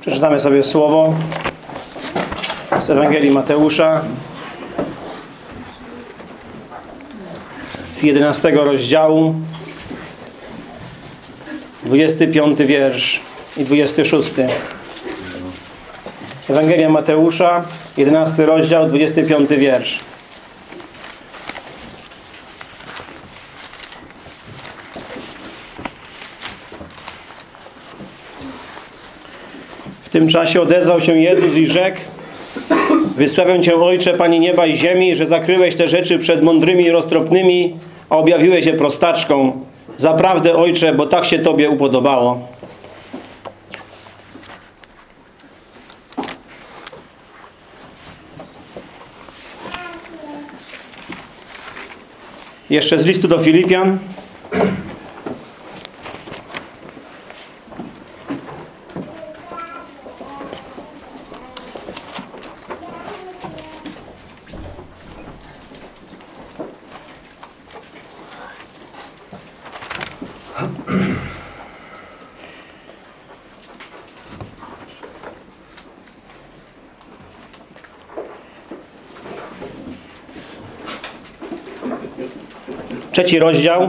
Przeczytamy sobie słowo z Ewangelii Mateusza z 11 rozdziału 25 wiersz i 26. Ewangelia Mateusza 11 rozdział 25 wiersz. Tym czasie odezwał się Jezus i rzekł Wysławiam Cię Ojcze, Panie nieba i ziemi, że zakryłeś te rzeczy przed mądrymi i roztropnymi, a objawiłeś je prostaczką. Zaprawdę, Ojcze, bo tak się Tobie upodobało. Jeszcze z listu do Filipian. Trzeci rozdział.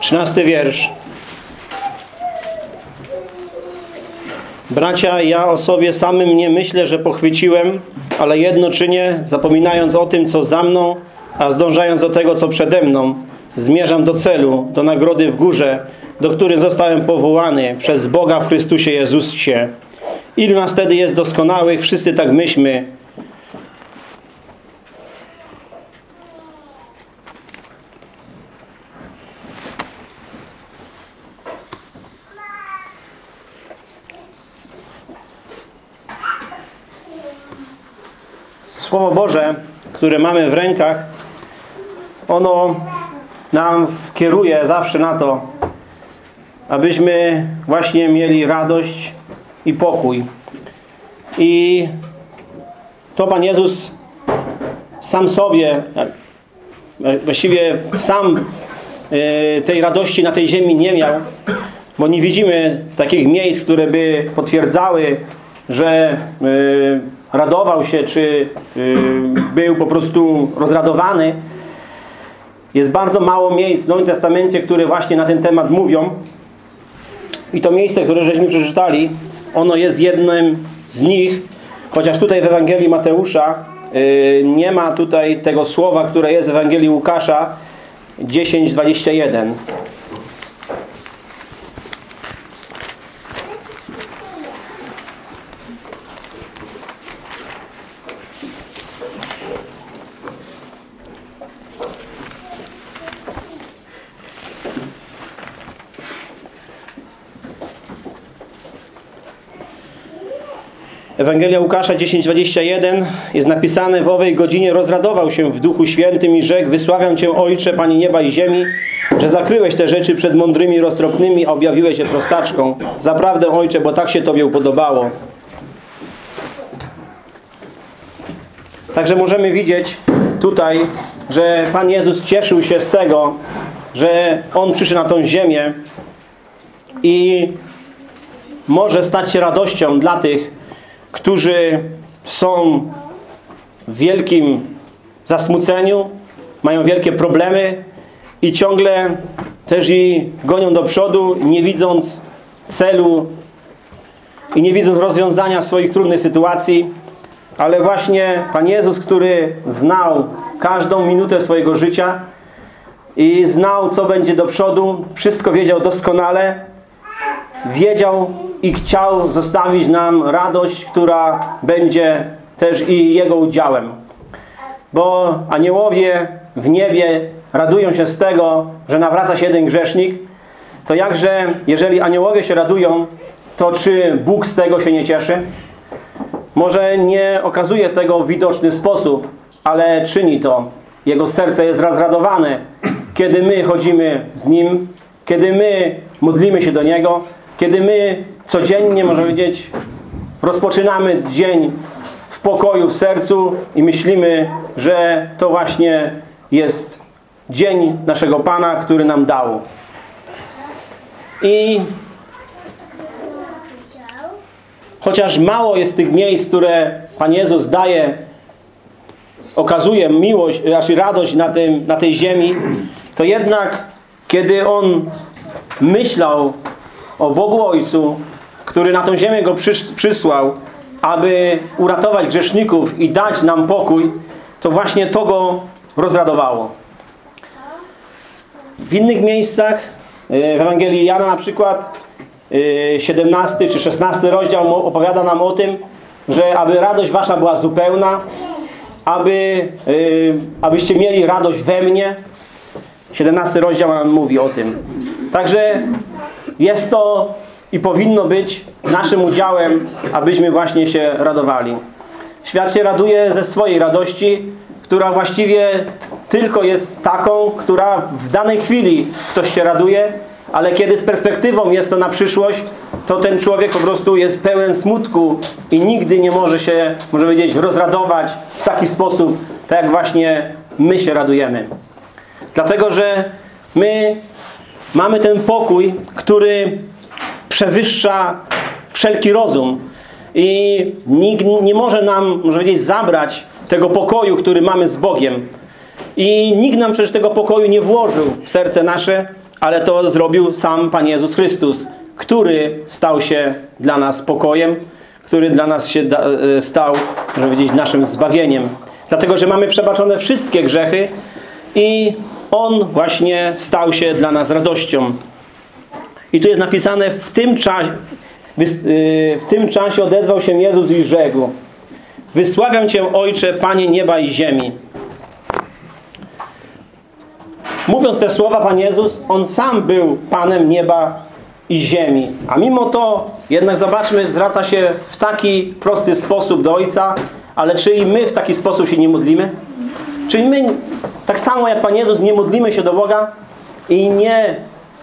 Trzynasty wiersz. Bracia, ja o sobie samym nie myślę, że pochwyciłem, ale jedno czynię, zapominając o tym, co za mną, a zdążając do tego, co przede mną, zmierzam do celu, do nagrody w górze, do której zostałem powołany przez Boga w Chrystusie Jezusie. Ilu nas wtedy jest doskonałych, wszyscy tak myślmy. Słowo Boże, które mamy w rękach, ono nam skieruje zawsze na to, abyśmy właśnie mieli radość i pokój. I to Pan Jezus sam sobie, właściwie sam e, tej radości na tej ziemi nie miał, bo nie widzimy takich miejsc, które by potwierdzały, że e, radował się, czy był po prostu rozradowany. Jest bardzo mało miejsc w Nowym Testamencie, które właśnie na ten temat mówią. I to miejsce, które żeśmy przeczytali, ono jest jednym z nich, chociaż tutaj w Ewangelii Mateusza nie ma tutaj tego słowa, które jest w Ewangelii Łukasza 10:21. Ewangelia Łukasza 10:21 jest napisane w owej godzinie rozradował się w Duchu Świętym i rzekł wysławiam Cię Ojcze, Panie nieba i ziemi, że zakryłeś te rzeczy przed mądrymi roztropnymi, a objawiłeś je prostaczką. Zaprawdę Ojcze, bo tak się Tobie upodobało. Także możemy widzieć tutaj, że Pan Jezus cieszył się z tego, że On przyszedł na tą ziemię i może stać się radością dla tych, którzy są w wielkim zasmuceniu, mają wielkie problemy i ciągle też i gonią do przodu, nie widząc celu i nie widząc rozwiązania swoich trudnych sytuacji. Ale właśnie Pan Jezus, który znał każdą minutę swojego życia i znał, co będzie do przodu, wszystko wiedział doskonale, wiedział i chciał zostawić nam radość, która będzie też i Jego udziałem. Bo aniołowie w niebie radują się z tego, że nawraca się jeden grzesznik, to jakże, jeżeli aniołowie się radują, to czy Bóg z tego się nie cieszy? Może nie okazuje tego w widoczny sposób, ale czyni to. Jego serce jest rozradowane kiedy my chodzimy z Nim, kiedy my modlimy się do Niego, kiedy my codziennie, można powiedzieć, rozpoczynamy dzień w pokoju, w sercu i myślimy, że to właśnie jest dzień naszego Pana, który nam dał. I chociaż mało jest tych miejsc, które Pan Jezus daje, okazuje miłość, znaczy radość na, tym, na tej ziemi, to jednak kiedy On myślał o Bogu Ojcu, który na tą ziemię Go przys przysłał, aby uratować grzeszników i dać nam pokój, to właśnie to Go rozradowało. W innych miejscach, e, w Ewangelii Jana na przykład, e, 17 czy 16 rozdział opowiada nam o tym, że aby radość wasza była zupełna, aby, e, abyście mieli radość we mnie. 17 rozdział nam mówi o tym. Także jest to i powinno być naszym udziałem, abyśmy właśnie się radowali. Świat się raduje ze swojej radości, która właściwie tylko jest taką, która w danej chwili ktoś się raduje, ale kiedy z perspektywą jest to na przyszłość, to ten człowiek po prostu jest pełen smutku i nigdy nie może się, może powiedzieć, rozradować w taki sposób, tak jak właśnie my się radujemy. Dlatego, że my mamy ten pokój, który przewyższa wszelki rozum i nikt nie może nam, może powiedzieć, zabrać tego pokoju, który mamy z Bogiem. I nikt nam przecież tego pokoju nie włożył w serce nasze, ale to zrobił sam Pan Jezus Chrystus, który stał się dla nas pokojem, który dla nas się e, stał, można powiedzieć, naszym zbawieniem. Dlatego, że mamy przebaczone wszystkie grzechy i On właśnie stał się dla nas radością. I tu jest napisane, w tym czasie, w tym czasie odezwał się Jezus i rzekł Wysławiam Cię, Ojcze, Panie nieba i ziemi. Mówiąc te słowa, Pan Jezus, On sam był Panem nieba i ziemi. A mimo to, jednak zobaczmy, zwraca się w taki prosty sposób do Ojca, ale czy i my w taki sposób się nie modlimy? Czyli my, tak samo jak Pan Jezus, nie modlimy się do Boga i nie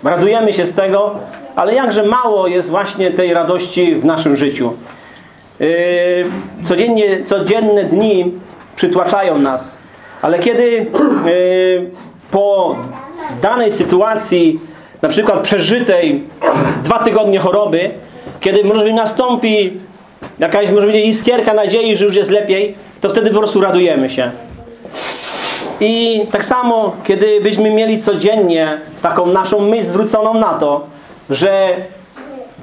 radujemy się z tego, ale jakże mało jest właśnie tej radości w naszym życiu. Yy, codziennie, codzienne dni przytłaczają nas, ale kiedy yy, po danej sytuacji, na przykład przeżytej dwa tygodnie choroby, kiedy może nastąpi jakaś, może iskierka nadziei, że już jest lepiej, to wtedy po prostu radujemy się. I tak samo, kiedy byśmy mieli codziennie taką naszą myśl zwróconą na to, że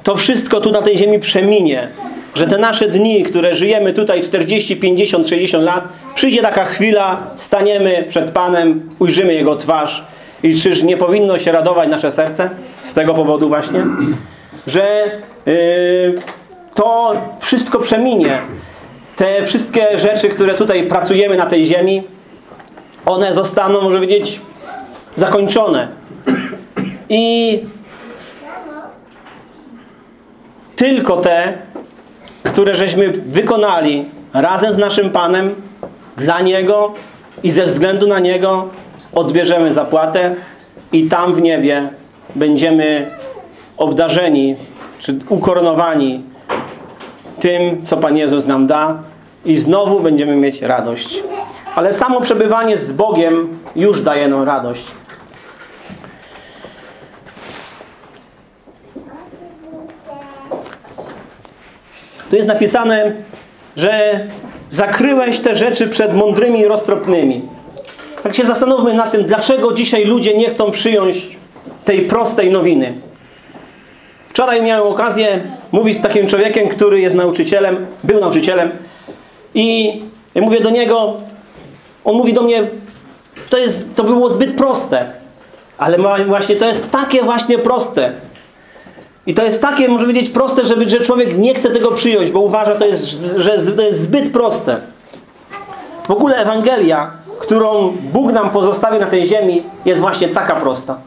to wszystko tu na tej ziemi przeminie, że te nasze dni, które żyjemy tutaj 40, 50, 60 lat, przyjdzie taka chwila, staniemy przed Panem, ujrzymy Jego twarz i czyż nie powinno się radować nasze serce z tego powodu właśnie, że yy, to wszystko przeminie. Te wszystkie rzeczy, które tutaj pracujemy na tej ziemi, one zostaną, może powiedzieć, zakończone. I tylko te, które żeśmy wykonali razem z naszym Panem, dla Niego i ze względu na Niego odbierzemy zapłatę i tam w niebie będziemy obdarzeni, czy ukoronowani tym, co Pan Jezus nam da i znowu będziemy mieć radość. Ale samo przebywanie z Bogiem już daje nam radość. Tu jest napisane, że zakryłeś te rzeczy przed mądrymi i roztropnymi. Tak się zastanówmy nad tym, dlaczego dzisiaj ludzie nie chcą przyjąć tej prostej nowiny. Wczoraj miałem okazję mówić z takim człowiekiem, który jest nauczycielem, był nauczycielem i mówię do niego, on mówi do mnie, to, jest, to było zbyt proste. Ale właśnie to jest takie właśnie proste. I to jest takie, może powiedzieć, proste, żeby, że człowiek nie chce tego przyjąć, bo uważa, to jest, że to jest zbyt proste. W ogóle Ewangelia, którą Bóg nam pozostawił na tej ziemi, jest właśnie taka prosta.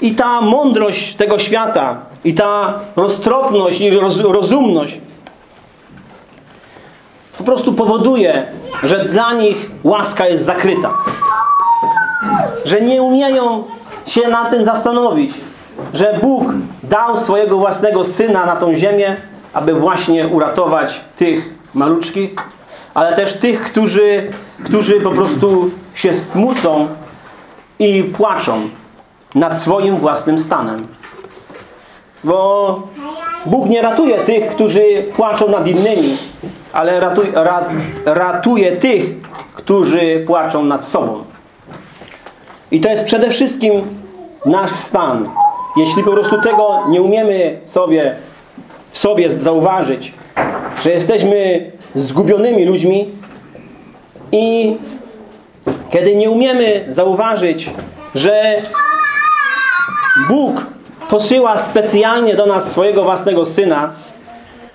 I ta mądrość tego świata, i ta roztropność, i roz, rozumność po prostu powoduje, że dla nich łaska jest zakryta. że nie umieją się na tym zastanowić, że Bóg dał swojego własnego Syna na tą ziemię, aby właśnie uratować tych maluczkich, ale też tych, którzy, którzy po prostu się smucą i płaczą nad swoim własnym stanem. Bo Bóg nie ratuje tych, którzy płaczą nad innymi, ale ratuje, ra, ratuje tych, którzy płaczą nad sobą. I to jest przede wszystkim nasz stan. Jeśli po prostu tego nie umiemy sobie w sobie zauważyć, że jesteśmy zgubionymi ludźmi i kiedy nie umiemy zauważyć, że Bóg posyła specjalnie do nas swojego własnego Syna,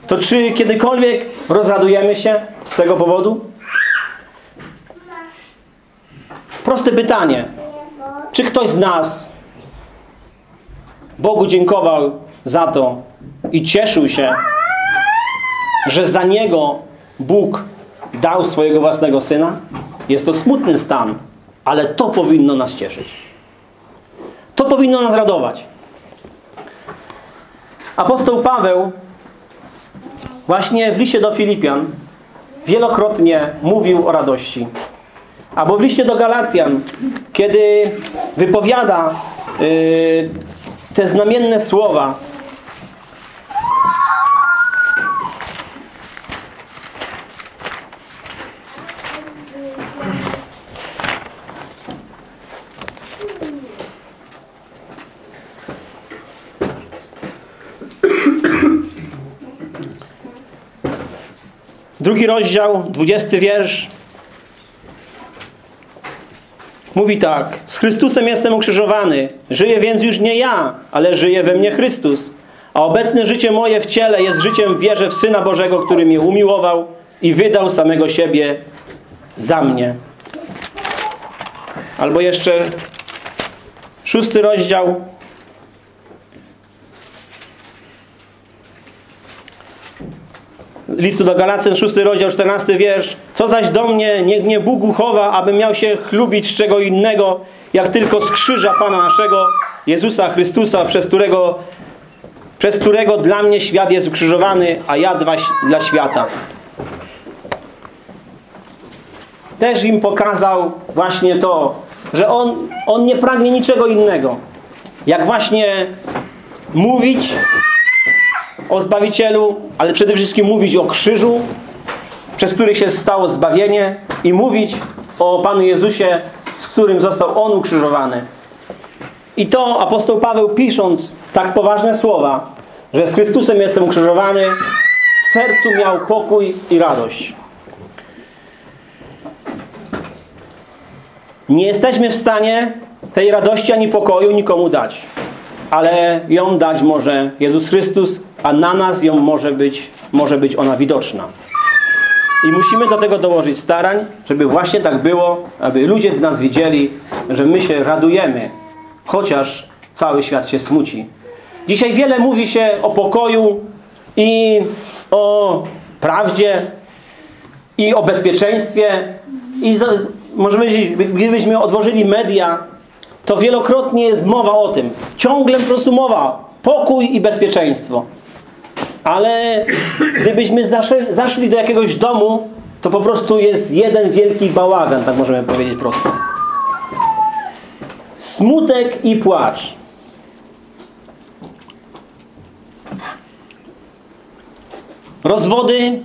to czy kiedykolwiek rozradujemy się z tego powodu? Proste pytanie. Czy ktoś z nas Bogu dziękował za to i cieszył się, że za Niego Bóg dał swojego własnego Syna? Jest to smutny stan, ale to powinno nas cieszyć. To powinno nas radować. Apostoł Paweł właśnie w liście do Filipian wielokrotnie mówił o radości. Albo w liście do Galacjan, kiedy wypowiada yy, te znamienne słowa, Drugi rozdział, dwudziesty wiersz. Mówi tak. Z Chrystusem jestem ukrzyżowany. Żyję więc już nie ja, ale żyje we mnie Chrystus. A obecne życie moje w ciele jest życiem w wierze w Syna Bożego, który mnie umiłował i wydał samego siebie za mnie. Albo jeszcze szósty rozdział, listu do Galacjan, 6 rozdział, 14 wiersz. Co zaś do mnie, niech mnie Bóg uchowa, aby miał się chlubić z czego innego, jak tylko z krzyża Pana naszego, Jezusa Chrystusa, przez którego, przez którego dla mnie świat jest ukrzyżowany, a ja dla, dla świata. Też im pokazał właśnie to, że on, on nie pragnie niczego innego. Jak właśnie mówić o Zbawicielu, ale przede wszystkim mówić o krzyżu, przez który się stało zbawienie i mówić o Panu Jezusie, z którym został On ukrzyżowany. I to apostoł Paweł pisząc tak poważne słowa, że z Chrystusem jestem ukrzyżowany, w sercu miał pokój i radość. Nie jesteśmy w stanie tej radości ani pokoju nikomu dać. Ale ją dać może Jezus Chrystus, a na nas ją może być, może być ona widoczna. I musimy do tego dołożyć starań, żeby właśnie tak było, aby ludzie w nas widzieli, że my się radujemy, chociaż cały świat się smuci. Dzisiaj wiele mówi się o pokoju i o prawdzie i o bezpieczeństwie i możemy, gdybyśmy odłożyli media, to wielokrotnie jest mowa o tym. Ciągle po prostu mowa. Pokój i bezpieczeństwo. Ale gdybyśmy zaszli, zaszli do jakiegoś domu, to po prostu jest jeden wielki bałagan, tak możemy powiedzieć prosto. Smutek i płacz. Rozwody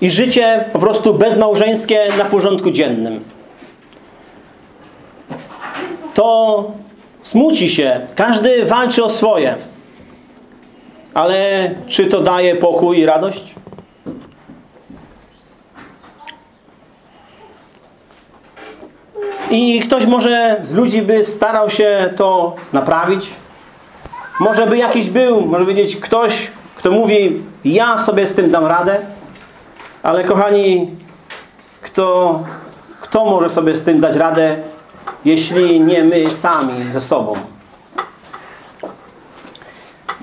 i życie po prostu bezmałżeńskie na porządku dziennym. To smuci się. Każdy walczy o swoje. Ale czy to daje pokój i radość? I ktoś może z ludzi by starał się to naprawić. Może by jakiś był, może powiedzieć ktoś, kto mówi, ja sobie z tym dam radę. Ale kochani, kto, kto może sobie z tym dać radę, jeśli nie my sami ze sobą?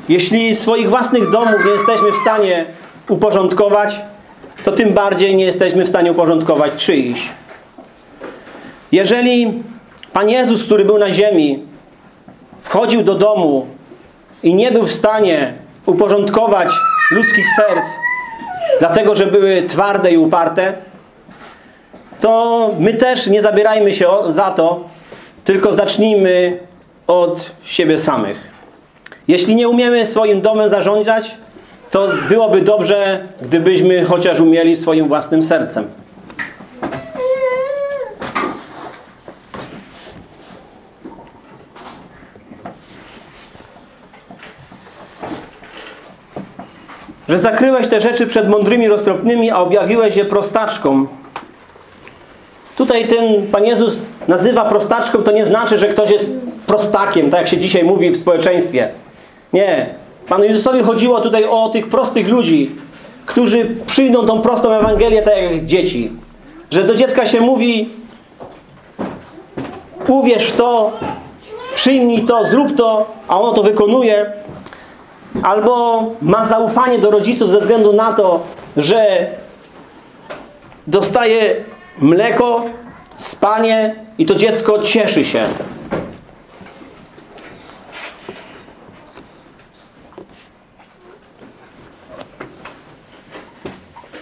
Jeśli swoich własnych domów nie jesteśmy w stanie uporządkować, to tym bardziej nie jesteśmy w stanie uporządkować czyichś. Jeżeli Pan Jezus, który był na ziemi, wchodził do domu i nie był w stanie uporządkować ludzkich serc, dlatego że były twarde i uparte, to my też nie zabierajmy się za to, tylko zacznijmy od siebie samych. Jeśli nie umiemy swoim domem zarządzać, to byłoby dobrze, gdybyśmy chociaż umieli swoim własnym sercem. Że zakryłeś te rzeczy przed mądrymi, roztropnymi, a objawiłeś je prostaczkom. Tutaj ten Pan Jezus nazywa prostaczką, to nie znaczy, że ktoś jest prostakiem, tak jak się dzisiaj mówi w społeczeństwie. Nie. Panu Jezusowi chodziło tutaj o tych prostych ludzi, którzy przyjdą tą prostą Ewangelię tak jak dzieci. Że do dziecka się mówi uwierz to, przyjmij to, zrób to, a ono to wykonuje. Albo ma zaufanie do rodziców ze względu na to, że dostaje mleko, spanie i to dziecko cieszy się.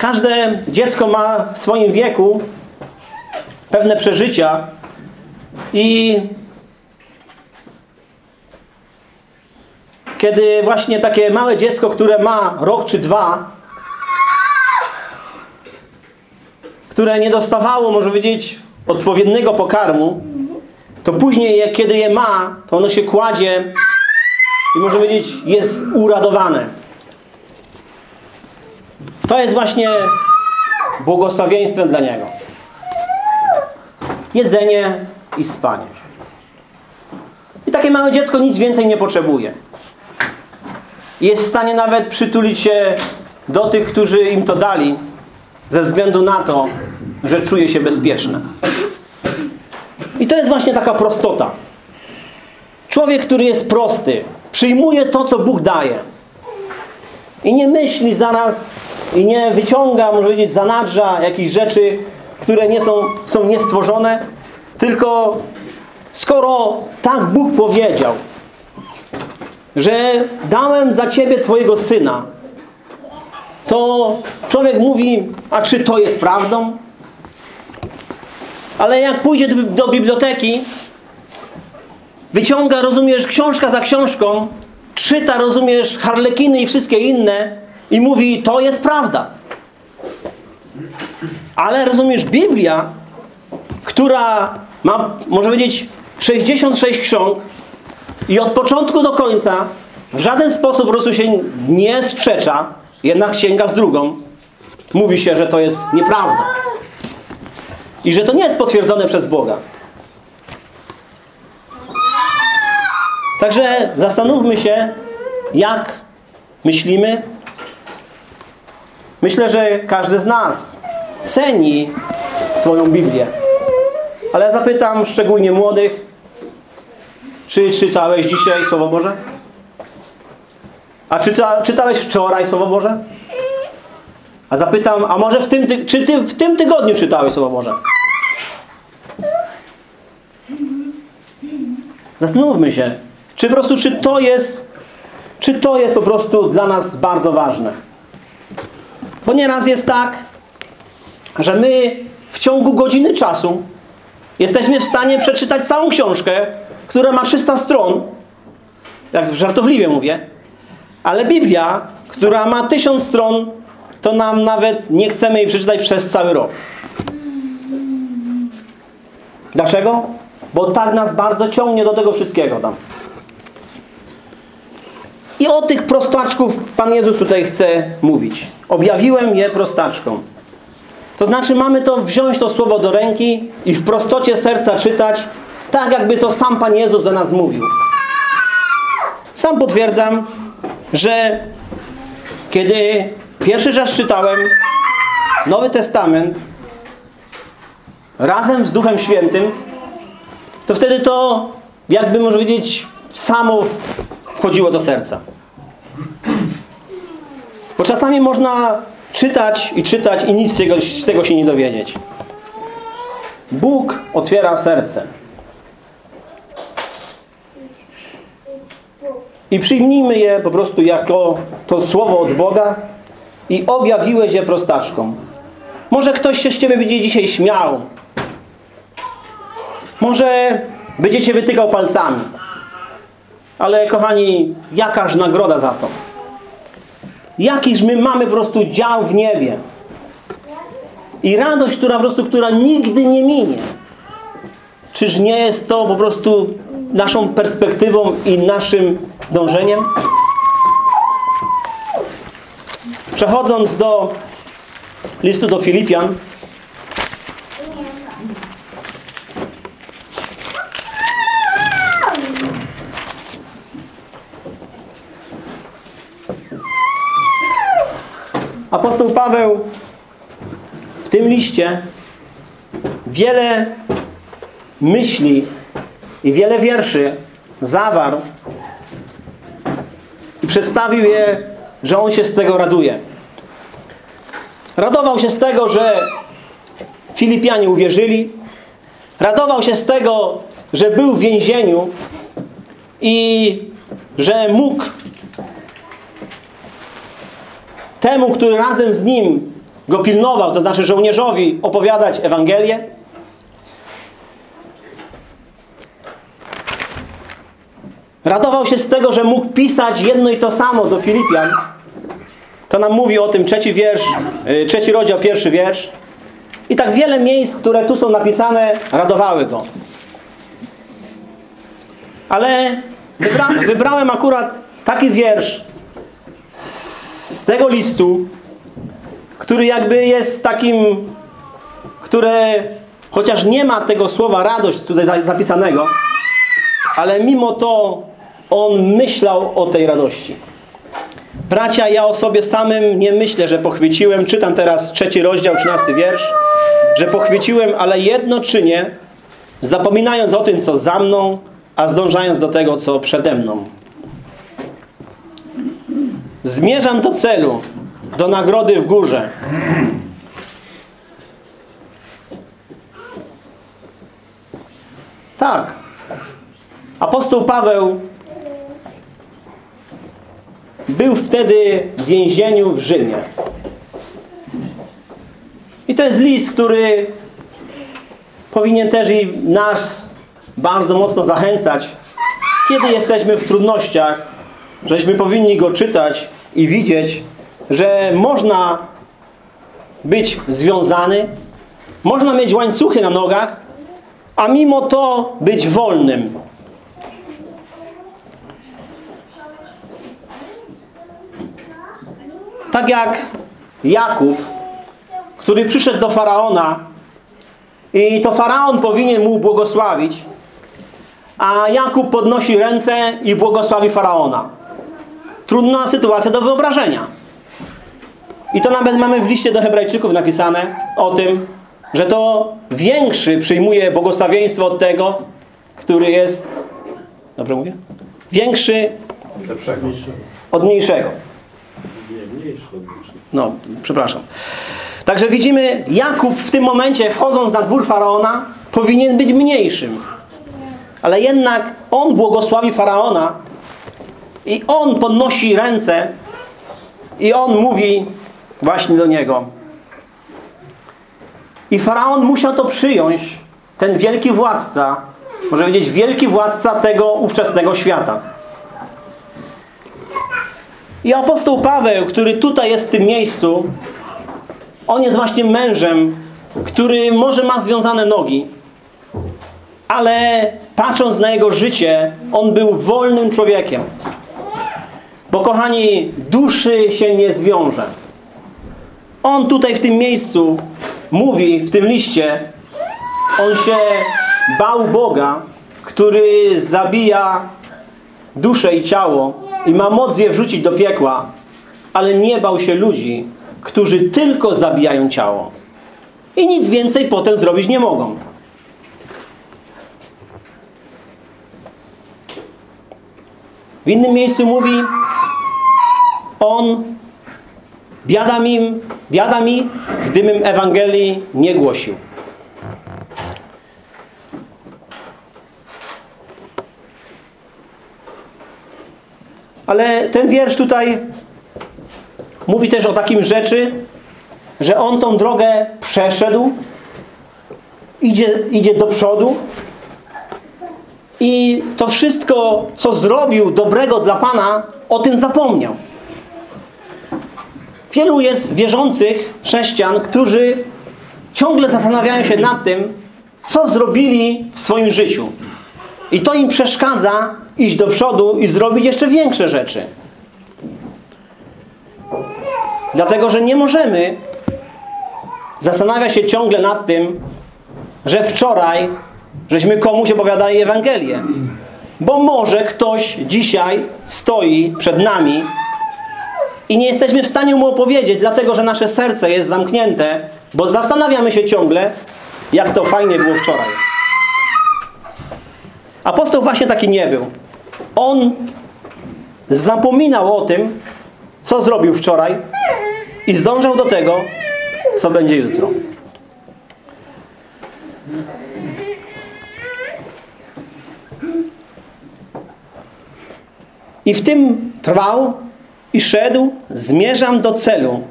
Każde dziecko ma w swoim wieku pewne przeżycia i kiedy właśnie takie małe dziecko, które ma rok czy dwa, które nie dostawało, może powiedzieć, odpowiedniego pokarmu, to później, kiedy je ma, to ono się kładzie i może powiedzieć, jest uradowane. To jest właśnie błogosławieństwem dla niego. Jedzenie i spanie. I takie małe dziecko nic więcej nie potrzebuje. Jest w stanie nawet przytulić się do tych, którzy im to dali, ze względu na to, że czuje się bezpieczne. I to jest właśnie taka prostota. Człowiek, który jest prosty, przyjmuje to, co Bóg daje. I nie myśli zaraz i nie wyciąga, może powiedzieć, zanadrza jakichś rzeczy, które nie są, są niestworzone, tylko skoro tak Bóg powiedział, że dałem za Ciebie Twojego Syna, to człowiek mówi, a czy to jest prawdą? Ale jak pójdzie do, do biblioteki, wyciąga, rozumiesz, książka za książką, czyta, rozumiesz, harlekiny i wszystkie inne i mówi, to jest prawda. Ale rozumiesz, Biblia, która ma, może powiedzieć, 66 ksiąg i od początku do końca w żaden sposób po prostu się nie sprzecza, jedna księga z drugą, mówi się, że to jest nieprawda. I że to nie jest potwierdzone przez Boga. Także zastanówmy się, jak myślimy. Myślę, że każdy z nas ceni swoją Biblię. Ale zapytam szczególnie młodych, czy czytałeś dzisiaj Słowo Boże? A czyta, czytałeś wczoraj Słowo Boże? A zapytam, a może w tym, ty, czy ty w tym tygodniu czytałeś Słowo Boże? Zastanówmy się, czy po prostu, czy to jest, czy to jest po prostu dla nas bardzo ważne. Bo nieraz jest tak, że my w ciągu godziny czasu jesteśmy w stanie przeczytać całą książkę, która ma 300 stron, jak żartobliwie mówię, ale Biblia, która ma 1000 stron, to nam nawet nie chcemy jej przeczytać przez cały rok. Dlaczego? Bo tak nas bardzo ciągnie do tego wszystkiego tam. I o tych prostaczków Pan Jezus tutaj chce mówić. Objawiłem je prostaczką. To znaczy mamy to wziąć to słowo do ręki i w prostocie serca czytać, tak jakby to sam Pan Jezus do nas mówił. Sam potwierdzam, że kiedy pierwszy raz czytałem Nowy Testament razem z Duchem Świętym, to wtedy to, jakby można powiedzieć, samo wchodziło do serca. Bo czasami można czytać i czytać i nic z tego się nie dowiedzieć. Bóg otwiera serce. I przyjmijmy je po prostu jako to słowo od Boga i objawiłeś je prostaczkom. Może ktoś się z Ciebie będzie dzisiaj śmiał. Może będziecie wytykał palcami. Ale kochani, jakaż nagroda za to? Jakiż my mamy po prostu dział w niebie. I radość, która po prostu, która nigdy nie minie. Czyż nie jest to po prostu naszą perspektywą i naszym dążeniem? Przechodząc do listu do Filipian, apostoł Paweł w tym liście wiele myśli i wiele wierszy zawarł i przedstawił je, że on się z tego raduje. Radował się z tego, że Filipianie uwierzyli. Radował się z tego, że był w więzieniu i że mógł temu, który razem z nim go pilnował, to znaczy żołnierzowi, opowiadać Ewangelię. Radował się z tego, że mógł pisać jedno i to samo do Filipian. To nam mówi o tym trzeci wiersz, yy, trzeci rozdział, pierwszy wiersz. I tak wiele miejsc, które tu są napisane, radowały go. Ale wybra wybrałem akurat taki wiersz z tego listu, który jakby jest takim, które chociaż nie ma tego słowa radość tutaj zapisanego, ale mimo to on myślał o tej radości. Bracia, ja o sobie samym nie myślę, że pochwyciłem. Czytam teraz trzeci rozdział, trzynasty wiersz. Że pochwyciłem, ale jedno czynię, zapominając o tym, co za mną, a zdążając do tego, co przede mną. Zmierzam do celu, do nagrody w górze. Tak. Apostoł Paweł był wtedy w więzieniu w Rzymie. I to jest list, który powinien też i nas bardzo mocno zachęcać, kiedy jesteśmy w trudnościach, żeśmy powinni go czytać i widzieć, że można być związany, można mieć łańcuchy na nogach, a mimo to być wolnym. Tak jak Jakub, który przyszedł do Faraona i to Faraon powinien mu błogosławić, a Jakub podnosi ręce i błogosławi Faraona. Trudna sytuacja do wyobrażenia. I to nawet mamy w liście do hebrajczyków napisane o tym, że to większy przyjmuje błogosławieństwo od tego, który jest, dobrze mówię? Większy od mniejszego. No, przepraszam. Także widzimy, Jakub w tym momencie, wchodząc na dwór Faraona, powinien być mniejszym. Ale jednak on błogosławi Faraona i on podnosi ręce i on mówi właśnie do niego. I Faraon musiał to przyjąć, ten wielki władca, może powiedzieć wielki władca tego ówczesnego świata. I apostoł Paweł, który tutaj jest w tym miejscu, on jest właśnie mężem, który może ma związane nogi, ale patrząc na jego życie, on był wolnym człowiekiem. Bo kochani, duszy się nie zwiąże. On tutaj w tym miejscu mówi, w tym liście, on się bał Boga, który zabija duszę i ciało i ma moc je wrzucić do piekła, ale nie bał się ludzi, którzy tylko zabijają ciało. I nic więcej potem zrobić nie mogą. W innym miejscu mówi on biada mi, biada mi, gdybym Ewangelii nie głosił. Ale ten wiersz tutaj mówi też o takim rzeczy, że on tą drogę przeszedł, idzie, idzie do przodu i to wszystko, co zrobił dobrego dla Pana, o tym zapomniał. Wielu jest wierzących chrześcijan, którzy ciągle zastanawiają się nad tym, co zrobili w swoim życiu. I to im przeszkadza iść do przodu i zrobić jeszcze większe rzeczy. Dlatego, że nie możemy zastanawiać się ciągle nad tym, że wczoraj żeśmy komuś opowiadali Ewangelię. Bo może ktoś dzisiaj stoi przed nami i nie jesteśmy w stanie mu opowiedzieć, dlatego że nasze serce jest zamknięte, bo zastanawiamy się ciągle, jak to fajnie było wczoraj. Apostoł właśnie taki nie był. On zapominał o tym, co zrobił wczoraj i zdążał do tego, co będzie jutro. I w tym trwał i szedł, zmierzam do celu.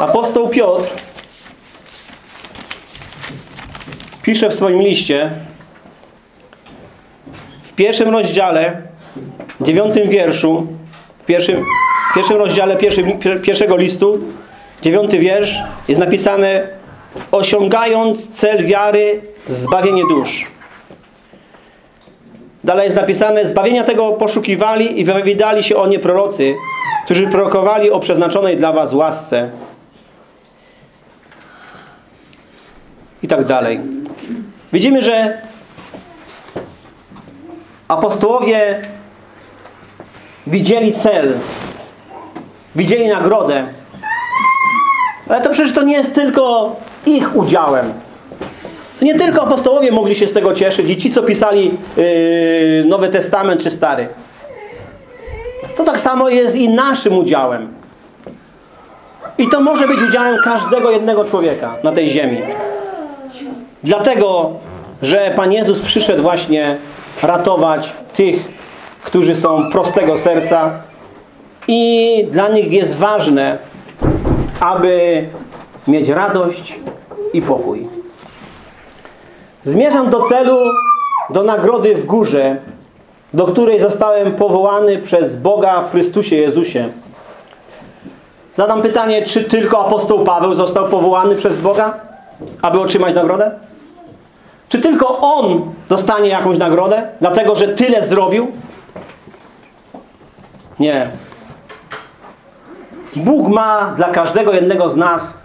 Apostoł Piotr pisze w swoim liście w pierwszym rozdziale, dziewiątym wierszu, w pierwszym, w pierwszym rozdziale pierwszego listu, dziewiąty wiersz, jest napisane osiągając cel wiary, zbawienie dusz. Dalej jest napisane, zbawienia tego poszukiwali i wypowiadali się o nie prorocy, którzy prorokowali o przeznaczonej dla was łasce. I tak dalej. Widzimy, że apostołowie widzieli cel, widzieli nagrodę, ale to przecież to nie jest tylko ich udziałem. Nie tylko apostołowie mogli się z tego cieszyć i ci, co pisali yy, Nowy Testament czy Stary. To tak samo jest i naszym udziałem. I to może być udziałem każdego jednego człowieka na tej ziemi. Dlatego, że Pan Jezus przyszedł właśnie ratować tych, którzy są prostego serca i dla nich jest ważne, aby mieć radość i pokój. Zmierzam do celu, do nagrody w górze, do której zostałem powołany przez Boga w Chrystusie Jezusie. Zadam pytanie, czy tylko apostoł Paweł został powołany przez Boga, aby otrzymać nagrodę? Czy tylko on dostanie jakąś nagrodę, dlatego że tyle zrobił? Nie. Bóg ma dla każdego jednego z nas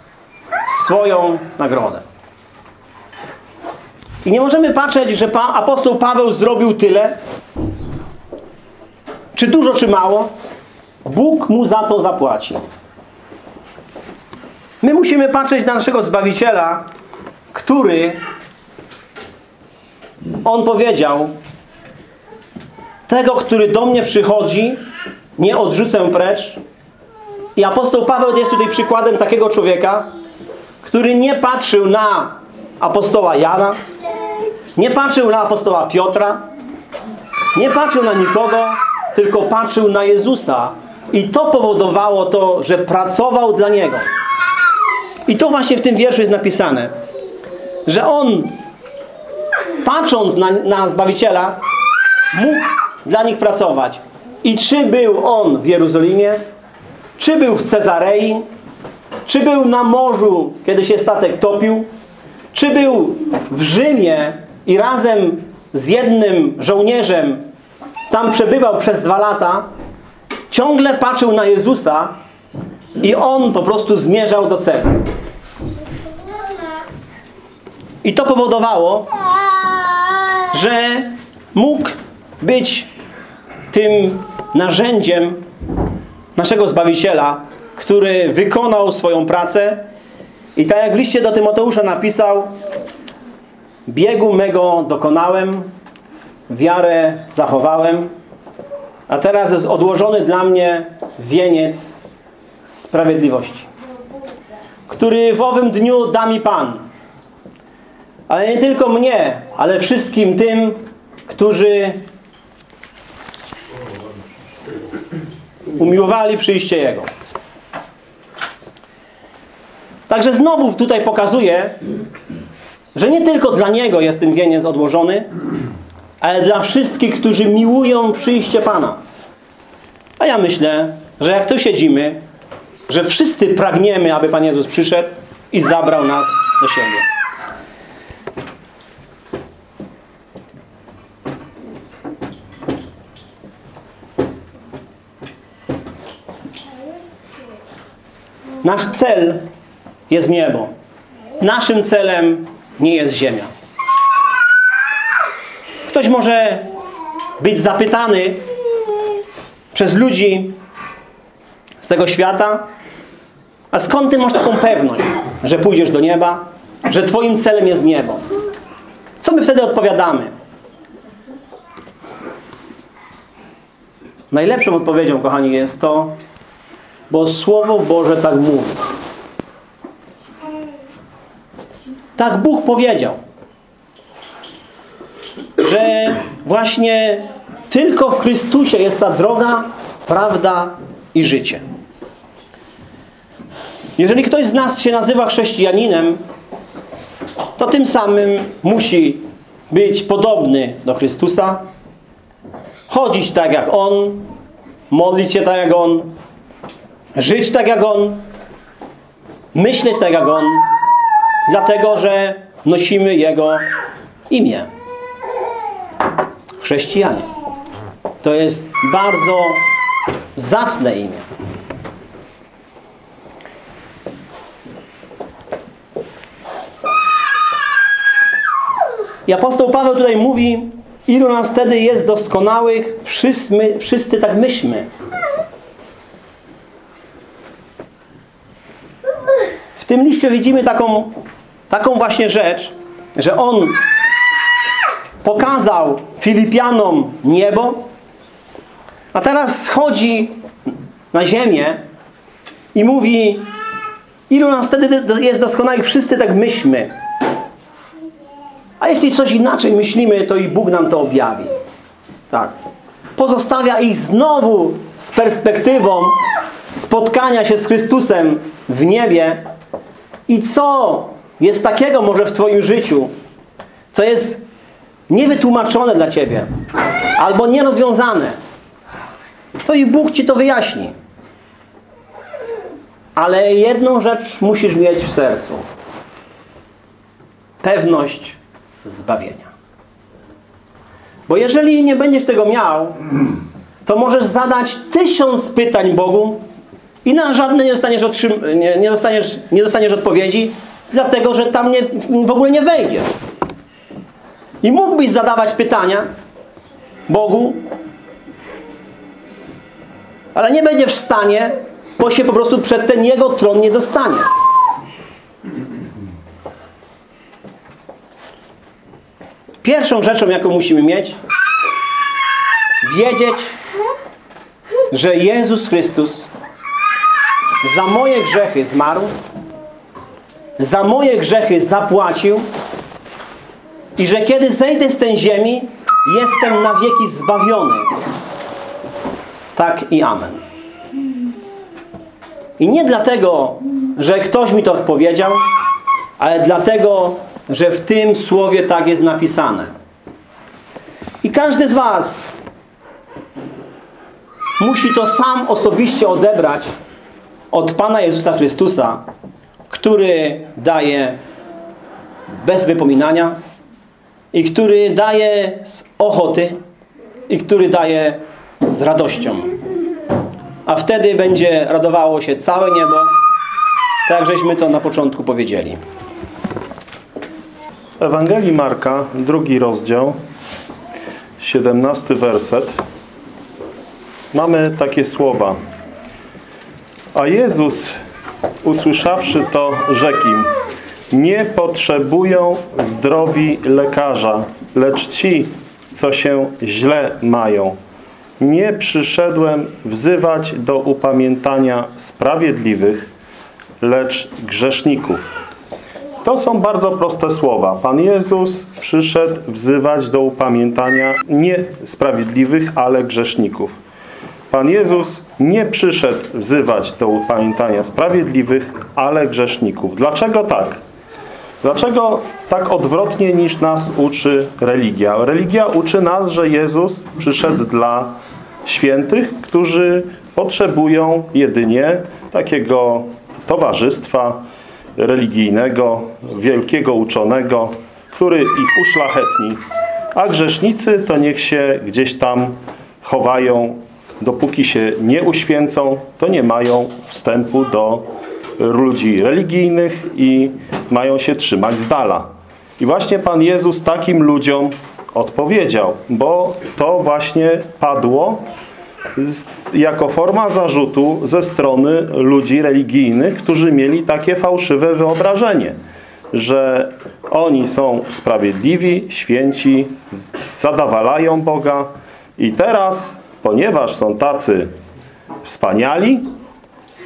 swoją nagrodę. I nie możemy patrzeć, że pa, apostoł Paweł zrobił tyle, czy dużo, czy mało. Bóg mu za to zapłaci. My musimy patrzeć na naszego Zbawiciela, który On powiedział tego, który do mnie przychodzi, nie odrzucę precz. I apostoł Paweł jest tutaj przykładem takiego człowieka, który nie patrzył na apostoła Jana, nie patrzył na apostoła Piotra, nie patrzył na nikogo, tylko patrzył na Jezusa. I to powodowało to, że pracował dla Niego. I to właśnie w tym wierszu jest napisane, że On, patrząc na, na Zbawiciela, mógł dla nich pracować. I czy był On w Jerozolimie, czy był w Cezarei, czy był na morzu, kiedy się statek topił, czy był w Rzymie i razem z jednym żołnierzem tam przebywał przez dwa lata, ciągle patrzył na Jezusa i on po prostu zmierzał do celu. I to powodowało, że mógł być tym narzędziem naszego Zbawiciela, który wykonał swoją pracę i tak jak w liście do Tymoteusza napisał biegu mego dokonałem, wiarę zachowałem, a teraz jest odłożony dla mnie wieniec sprawiedliwości, który w owym dniu da mi Pan. Ale nie tylko mnie, ale wszystkim tym, którzy umiłowali przyjście Jego. Także znowu tutaj pokazuje, że nie tylko dla Niego jest ten wieniec odłożony, ale dla wszystkich, którzy miłują przyjście Pana. A ja myślę, że jak tu siedzimy, że wszyscy pragniemy, aby Pan Jezus przyszedł i zabrał nas do siebie. Nasz cel jest niebo. Naszym celem nie jest ziemia. Ktoś może być zapytany przez ludzi z tego świata, a skąd ty masz taką pewność, że pójdziesz do nieba, że twoim celem jest niebo? Co my wtedy odpowiadamy? Najlepszą odpowiedzią, kochani, jest to, bo Słowo Boże tak mówi. Tak Bóg powiedział, że właśnie tylko w Chrystusie jest ta droga, prawda i życie. Jeżeli ktoś z nas się nazywa chrześcijaninem, to tym samym musi być podobny do Chrystusa, chodzić tak jak On, modlić się tak jak On, żyć tak jak On, myśleć tak jak On, dlatego że nosimy Jego imię. Chrześcijanie. To jest bardzo zacne imię. I apostoł Paweł tutaj mówi, ilu nas wtedy jest doskonałych, wszyscy, wszyscy tak myślmy. W tym liście widzimy taką, taką właśnie rzecz, że on pokazał Filipianom niebo, a teraz schodzi na ziemię i mówi, ilu nas wtedy jest doskonałych, wszyscy tak myślmy. A jeśli coś inaczej myślimy, to i Bóg nam to objawi. Tak. Pozostawia ich znowu z perspektywą spotkania się z Chrystusem w niebie. I co jest takiego może w Twoim życiu, co jest niewytłumaczone dla Ciebie, albo nierozwiązane, to i Bóg Ci to wyjaśni. Ale jedną rzecz musisz mieć w sercu. Pewność zbawienia. Bo jeżeli nie będziesz tego miał, to możesz zadać tysiąc pytań Bogu i na żadne nie dostaniesz, nie, nie dostaniesz, nie dostaniesz odpowiedzi, dlatego że tam nie, w ogóle nie wejdziesz. I mógłbyś zadawać pytania Bogu, ale nie będziesz w stanie, bo się po prostu przed ten Jego tron nie dostanie. Pierwszą rzeczą, jaką musimy mieć, wiedzieć, że Jezus Chrystus za moje grzechy zmarł, za moje grzechy zapłacił i że kiedy zejdę z tej ziemi, jestem na wieki zbawiony. Tak i amen. I nie dlatego, że ktoś mi to powiedział, ale dlatego, że w tym słowie tak jest napisane. I każdy z was musi to sam osobiście odebrać od Pana Jezusa Chrystusa, który daje bez wypominania i który daje z ochoty i który daje z radością. A wtedy będzie radowało się całe niebo, tak żeśmy to na początku powiedzieli. Ewangelii Marka, drugi rozdział, 17 werset, mamy takie słowa. A Jezus, usłyszawszy to, rzekł im, nie potrzebują zdrowi lekarza, lecz ci, co się źle mają. Nie przyszedłem wzywać do upamiętania sprawiedliwych, lecz grzeszników. To są bardzo proste słowa. Pan Jezus przyszedł wzywać do upamiętania nie sprawiedliwych, ale grzeszników. Pan Jezus nie przyszedł wzywać do upamiętania sprawiedliwych, ale grzeszników. Dlaczego tak? Dlaczego tak odwrotnie niż nas uczy religia? Religia uczy nas, że Jezus przyszedł dla świętych, którzy potrzebują jedynie takiego towarzystwa religijnego, wielkiego uczonego, który ich uszlachetni. A grzesznicy to niech się gdzieś tam chowają, dopóki się nie uświęcą, to nie mają wstępu do ludzi religijnych i mają się trzymać z dala. I właśnie Pan Jezus takim ludziom odpowiedział, bo to właśnie padło jako forma zarzutu ze strony ludzi religijnych, którzy mieli takie fałszywe wyobrażenie, że oni są sprawiedliwi, święci, zadawalają Boga i teraz, ponieważ są tacy wspaniali,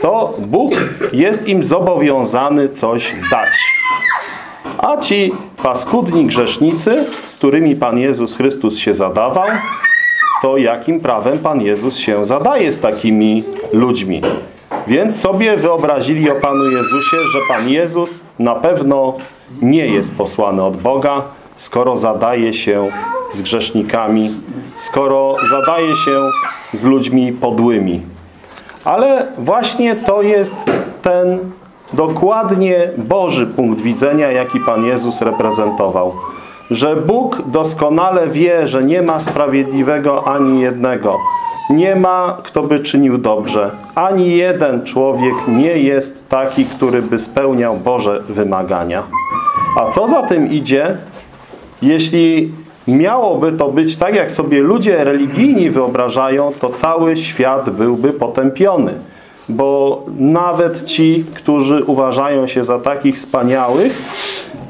to Bóg jest im zobowiązany coś dać. A ci paskudni grzesznicy, z którymi Pan Jezus Chrystus się zadawał, to jakim prawem Pan Jezus się zadaje z takimi ludźmi. Więc sobie wyobrazili o Panu Jezusie, że Pan Jezus na pewno nie jest posłany od Boga, skoro zadaje się z grzesznikami, skoro zadaje się z ludźmi podłymi. Ale właśnie to jest ten dokładnie Boży punkt widzenia, jaki Pan Jezus reprezentował. Że Bóg doskonale wie, że nie ma sprawiedliwego ani jednego. Nie ma, kto by czynił dobrze. Ani jeden człowiek nie jest taki, który by spełniał Boże wymagania. A co za tym idzie? Jeśli miałoby to być tak, jak sobie ludzie religijni wyobrażają, to cały świat byłby potępiony. Bo nawet ci, którzy uważają się za takich wspaniałych,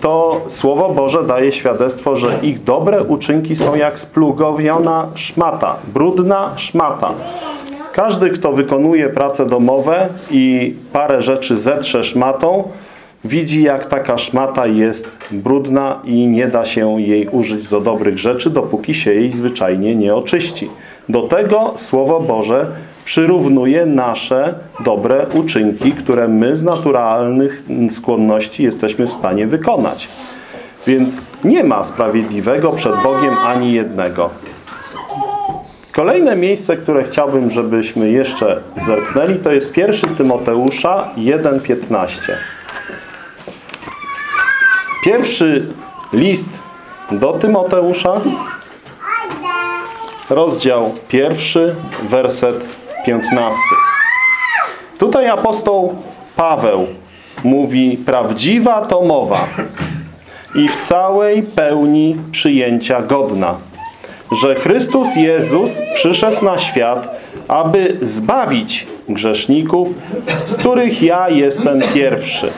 to Słowo Boże daje świadectwo, że ich dobre uczynki są jak splugowiona szmata, brudna szmata. Każdy, kto wykonuje prace domowe i parę rzeczy zetrze szmatą, widzi jak taka szmata jest brudna i nie da się jej użyć do dobrych rzeczy, dopóki się jej zwyczajnie nie oczyści. Do tego Słowo Boże przyrównuje nasze dobre uczynki, które my z naturalnych skłonności jesteśmy w stanie wykonać. Więc nie ma sprawiedliwego przed Bogiem ani jednego. Kolejne miejsce, które chciałbym, żebyśmy jeszcze zerknęli, to jest 1 Tymoteusza 1,15. Pierwszy list do Tymoteusza, rozdział pierwszy, werset 15. Tutaj apostoł Paweł mówi, prawdziwa to mowa i w całej pełni przyjęcia godna, że Chrystus Jezus przyszedł na świat, aby zbawić grzeszników, z których ja jestem pierwszy.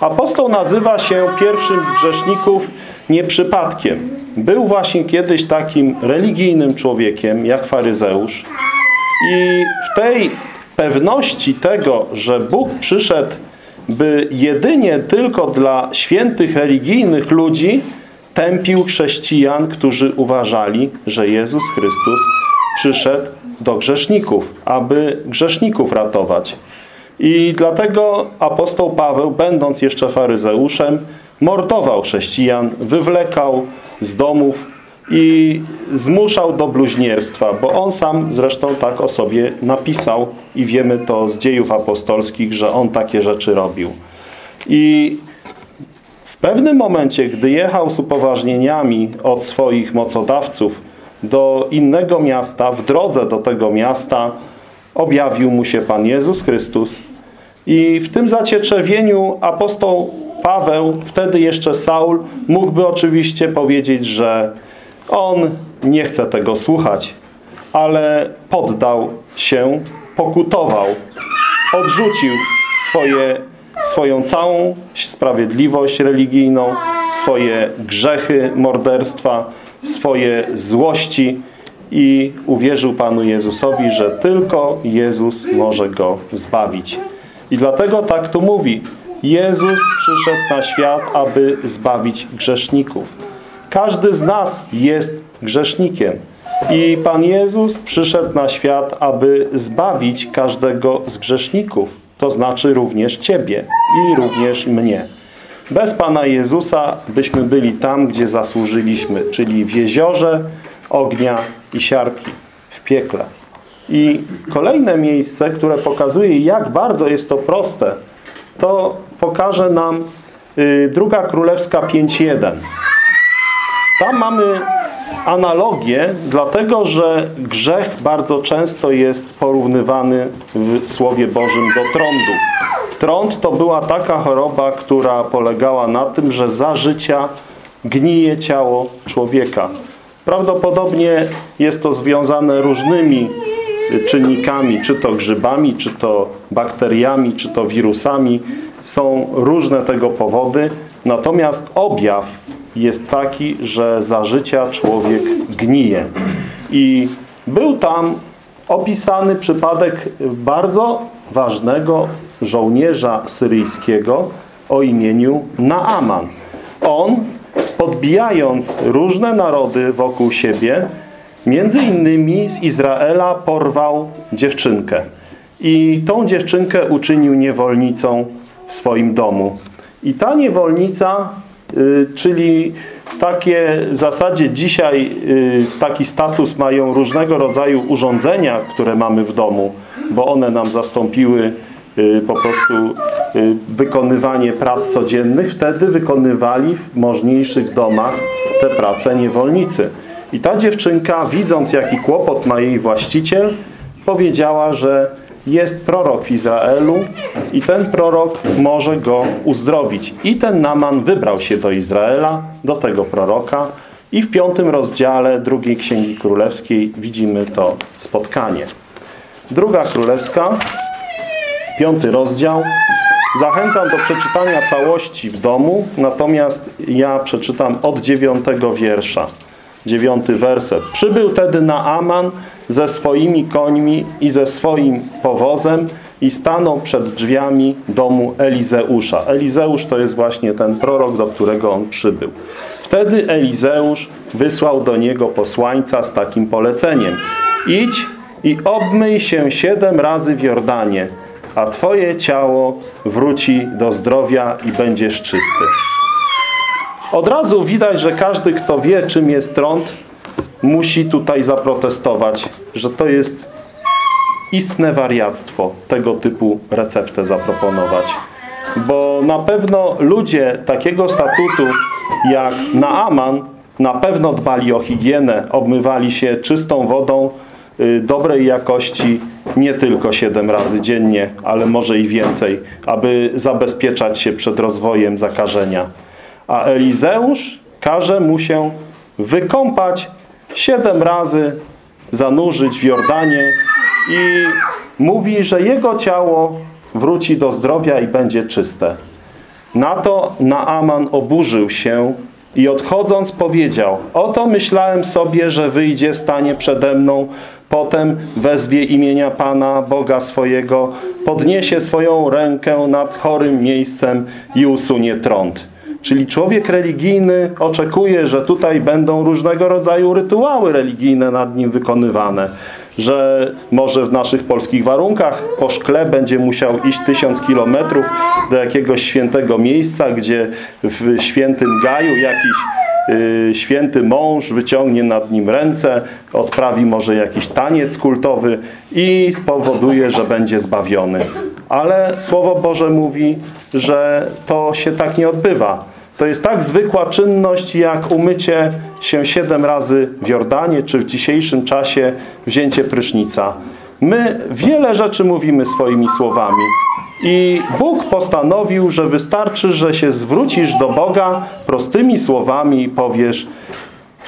Apostoł nazywa się pierwszym z grzeszników nie przypadkiem. Był właśnie kiedyś takim religijnym człowiekiem, jak faryzeusz. I w tej pewności tego, że Bóg przyszedł, by jedynie tylko dla świętych religijnych ludzi tępił chrześcijan, którzy uważali, że Jezus Chrystus przyszedł do grzeszników, aby grzeszników ratować. I dlatego apostoł Paweł, będąc jeszcze faryzeuszem, mordował chrześcijan, wywlekał z domów i zmuszał do bluźnierstwa, bo on sam zresztą tak o sobie napisał i wiemy to z dziejów apostolskich, że on takie rzeczy robił. I w pewnym momencie, gdy jechał z upoważnieniami od swoich mocodawców do innego miasta, w drodze do tego miasta objawił mu się Pan Jezus Chrystus i w tym zacietrzewieniu apostoł Paweł, wtedy jeszcze Saul, mógłby oczywiście powiedzieć, że on nie chce tego słuchać, ale poddał się, pokutował, odrzucił swoje, swoją całą sprawiedliwość religijną, swoje grzechy morderstwa, swoje złości i uwierzył Panu Jezusowi, że tylko Jezus może go zbawić. I dlatego tak tu mówi, Jezus przyszedł na świat, aby zbawić grzeszników. Każdy z nas jest grzesznikiem. I Pan Jezus przyszedł na świat, aby zbawić każdego z grzeszników. To znaczy również Ciebie i również mnie. Bez Pana Jezusa byśmy byli tam, gdzie zasłużyliśmy, czyli w jeziorze ognia i siarki, w piekle. I kolejne miejsce, które pokazuje, jak bardzo jest to proste, to pokaże nam y, druga Królewska 5.1. Tam mamy analogię, dlatego że grzech bardzo często jest porównywany w Słowie Bożym do trądu. Trąd to była taka choroba, która polegała na tym, że za życia gnije ciało człowieka. Prawdopodobnie jest to związane różnymi czynnikami, czy to grzybami, czy to bakteriami, czy to wirusami. Są różne tego powody, natomiast objaw jest taki, że za życia człowiek gnije. I był tam opisany przypadek bardzo ważnego żołnierza syryjskiego o imieniu Naaman. On, podbijając różne narody wokół siebie, między innymi z Izraela porwał dziewczynkę. I tą dziewczynkę uczynił niewolnicą w swoim domu. I ta niewolnica, y, czyli takie w zasadzie dzisiaj y, taki status mają różnego rodzaju urządzenia, które mamy w domu, bo one nam zastąpiły y, po prostu wykonywanie prac codziennych. Wtedy wykonywali w możniejszych domach te prace niewolnicy. I ta dziewczynka, widząc jaki kłopot ma jej właściciel, powiedziała, że jest prorok w Izraelu i ten prorok może go uzdrowić. I ten Naman wybrał się do Izraela, do tego proroka i w piątym rozdziale drugiej Księgi Królewskiej widzimy to spotkanie. Druga Królewska, piąty rozdział. Zachęcam do przeczytania całości w domu, natomiast ja przeczytam od dziewiątego wiersza. Dziewiąty werset. Przybył tedy Naaman ze swoimi końmi i ze swoim powozem i stanął przed drzwiami domu Elizeusza. Elizeusz to jest właśnie ten prorok, do którego on przybył. Wtedy Elizeusz wysłał do niego posłańca z takim poleceniem. Idź i obmyj się siedem razy w Jordanie, a twoje ciało wróci do zdrowia i będziesz czysty. Od razu widać, że każdy, kto wie, czym jest trąd, musi tutaj zaprotestować, że to jest istne wariactwo tego typu receptę zaproponować. Bo na pewno ludzie takiego statutu jak Naaman na pewno dbali o higienę, obmywali się czystą wodą y, dobrej jakości nie tylko 7 razy dziennie, ale może i więcej, aby zabezpieczać się przed rozwojem zakażenia. A Elizeusz każe mu się wykąpać siedem razy, zanurzyć w Jordanie i mówi, że jego ciało wróci do zdrowia i będzie czyste. Na to Naaman oburzył się i odchodząc powiedział Oto myślałem sobie, że wyjdzie, stanie przede mną, potem wezwie imienia Pana, Boga swojego, podniesie swoją rękę nad chorym miejscem i usunie trąd. Czyli człowiek religijny oczekuje, że tutaj będą różnego rodzaju rytuały religijne nad nim wykonywane. Że może w naszych polskich warunkach po szkle będzie musiał iść tysiąc kilometrów do jakiegoś świętego miejsca, gdzie w świętym gaju jakiś yy, święty mąż wyciągnie nad nim ręce, odprawi może jakiś taniec kultowy i spowoduje, że będzie zbawiony. Ale Słowo Boże mówi, że to się tak nie odbywa. To jest tak zwykła czynność, jak umycie się siedem razy w Jordanie, czy w dzisiejszym czasie wzięcie prysznica. My wiele rzeczy mówimy swoimi słowami. I Bóg postanowił, że wystarczy, że się zwrócisz do Boga prostymi słowami i powiesz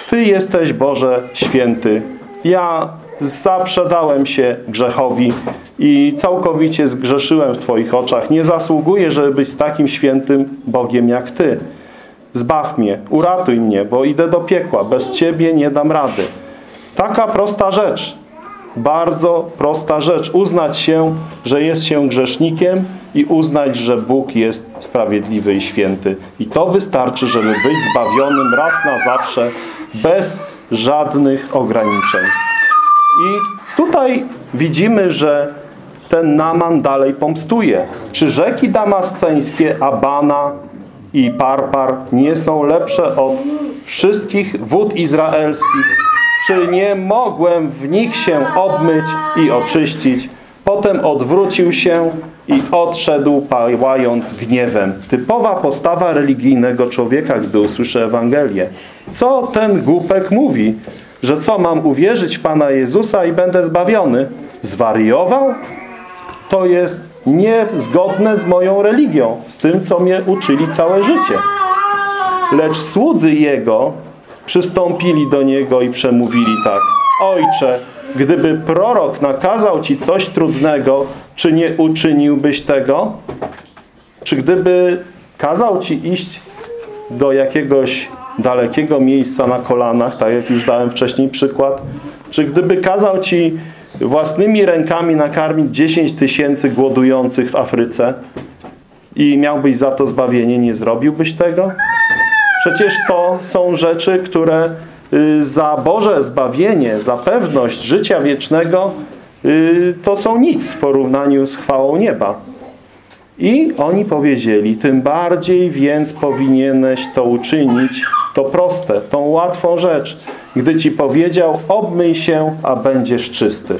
Ty jesteś Boże święty. Ja zaprzedałem się grzechowi i całkowicie zgrzeszyłem w Twoich oczach. Nie zasługuję, żeby być takim świętym Bogiem jak Ty. Zbaw mnie, uratuj mnie, bo idę do piekła. Bez Ciebie nie dam rady. Taka prosta rzecz. Bardzo prosta rzecz. Uznać się, że jest się grzesznikiem i uznać, że Bóg jest sprawiedliwy i święty. I to wystarczy, żeby być zbawionym raz na zawsze, bez żadnych ograniczeń. I tutaj widzimy, że ten Naman dalej pomstuje. Czy rzeki damasceńskie, Abana i Parpar nie są lepsze od wszystkich wód izraelskich? Czy nie mogłem w nich się obmyć i oczyścić? Potem odwrócił się i odszedł pałając gniewem. Typowa postawa religijnego człowieka, gdy usłyszy Ewangelię. Co ten głupek mówi? Że co, mam uwierzyć w Pana Jezusa i będę zbawiony? Zwariował? To jest niezgodne z moją religią, z tym, co mnie uczyli całe życie. Lecz słudzy Jego przystąpili do Niego i przemówili tak. Ojcze, gdyby prorok nakazał Ci coś trudnego, czy nie uczyniłbyś tego? Czy gdyby kazał Ci iść do jakiegoś dalekiego miejsca na kolanach, tak jak już dałem wcześniej przykład, czy gdyby kazał Ci własnymi rękami nakarmić 10 tysięcy głodujących w Afryce i miałbyś za to zbawienie, nie zrobiłbyś tego? Przecież to są rzeczy, które y, za Boże zbawienie, za pewność życia wiecznego y, to są nic w porównaniu z chwałą nieba. I oni powiedzieli, tym bardziej więc powinieneś to uczynić, to proste, tą łatwą rzecz, gdy ci powiedział, obmyj się, a będziesz czysty.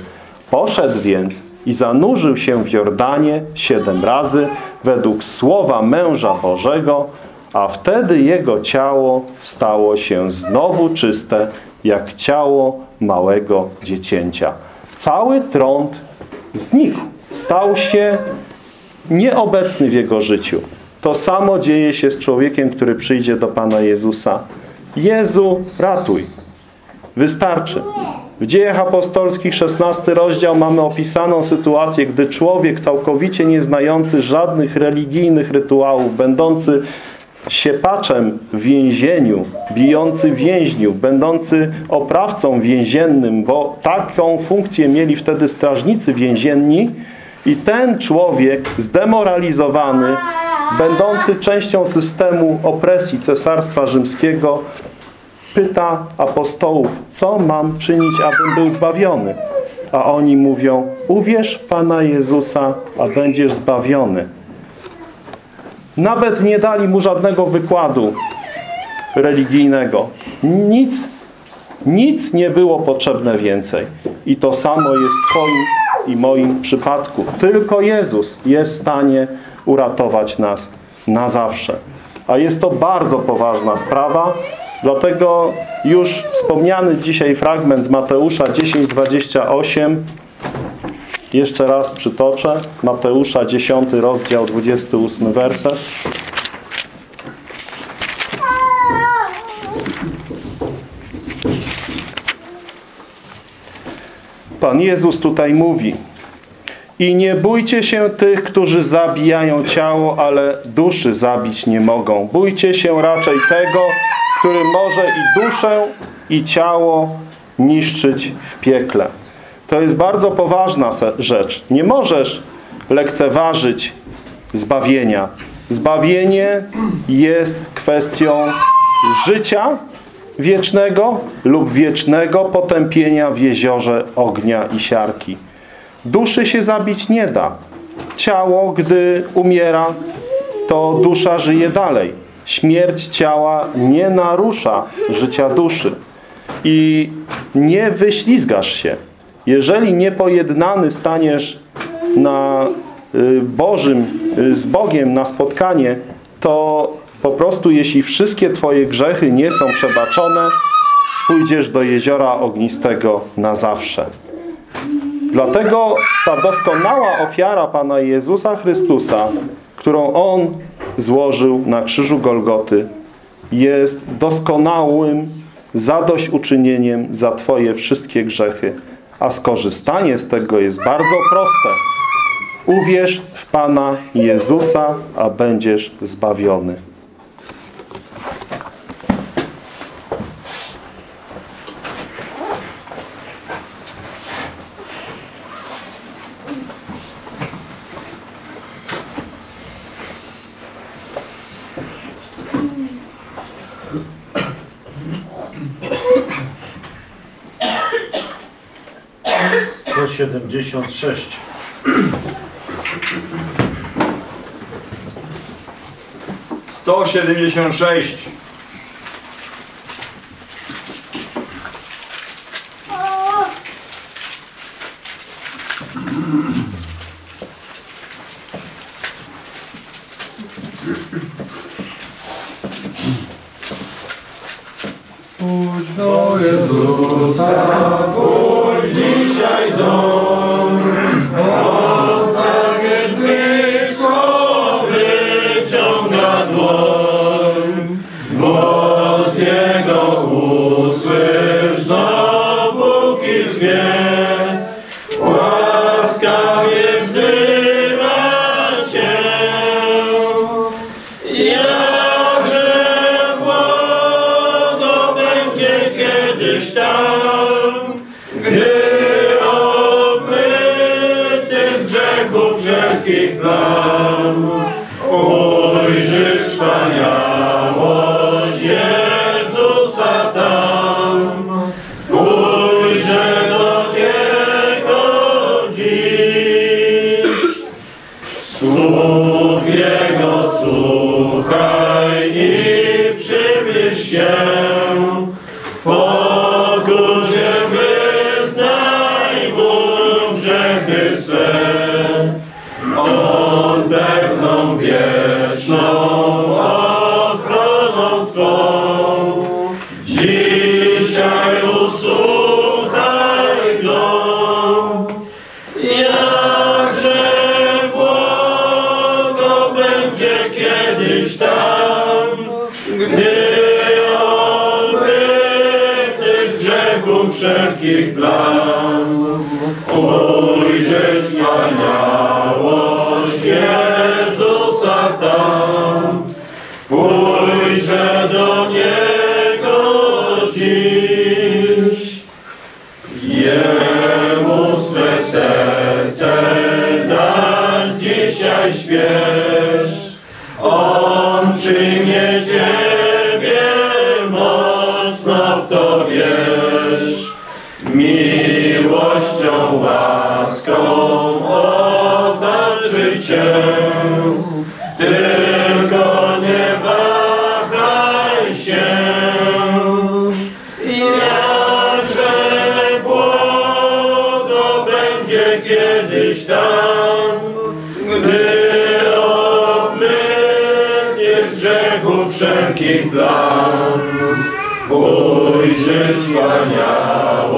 Poszedł więc i zanurzył się w Jordanie siedem razy według słowa męża Bożego, a wtedy jego ciało stało się znowu czyste, jak ciało małego dziecięcia. Cały trąd znikł. Stał się nieobecny w jego życiu. To samo dzieje się z człowiekiem, który przyjdzie do Pana Jezusa. Jezu, ratuj. Wystarczy. W dziejach apostolskich 16 rozdział mamy opisaną sytuację, gdy człowiek całkowicie nieznający żadnych religijnych rytuałów, będący siepaczem w więzieniu, bijący więźniów, będący oprawcą więziennym, bo taką funkcję mieli wtedy strażnicy więzienni i ten człowiek zdemoralizowany, będący częścią systemu opresji Cesarstwa Rzymskiego, pyta apostołów, co mam czynić, abym był zbawiony? A oni mówią, uwierz w Pana Jezusa, a będziesz zbawiony. Nawet nie dali mu żadnego wykładu religijnego. Nic, nic nie było potrzebne więcej. I to samo jest Twoim i moim przypadku. Tylko Jezus jest w stanie uratować nas na zawsze. A jest to bardzo poważna sprawa, dlatego już wspomniany dzisiaj fragment z Mateusza 10:28 jeszcze raz przytoczę. Mateusza 10 rozdział 28 werset. Pan Jezus tutaj mówi i nie bójcie się tych, którzy zabijają ciało, ale duszy zabić nie mogą. Bójcie się raczej tego, który może i duszę, i ciało niszczyć w piekle. To jest bardzo poważna rzecz. Nie możesz lekceważyć zbawienia. Zbawienie jest kwestią życia wiecznego lub wiecznego potępienia w jeziorze ognia i siarki. Duszy się zabić nie da. Ciało, gdy umiera, to dusza żyje dalej. Śmierć ciała nie narusza życia duszy. I nie wyślizgasz się. Jeżeli niepojednany staniesz na y, Bożym, y, z Bogiem na spotkanie, to po prostu jeśli wszystkie Twoje grzechy nie są przebaczone, pójdziesz do jeziora ognistego na zawsze. Dlatego ta doskonała ofiara Pana Jezusa Chrystusa, którą On złożył na krzyżu Golgoty, jest doskonałym zadośćuczynieniem za Twoje wszystkie grzechy. A skorzystanie z tego jest bardzo proste. Uwierz w Pana Jezusa, a będziesz zbawiony. 66. Sto siedemdziesiąt sześć. gdyż tam, gdy odbyty z grzechów wszelkich plam, ujrzy wspaniałość Jezusa tam, pójrzę do Niego dziś. Jemu swe serce dasz dzisiaj świat, Ojczymie Ciebie mocno w to wierz, miłością, łaską otaczy Cię. Ty plan, Ojcze wspaniały.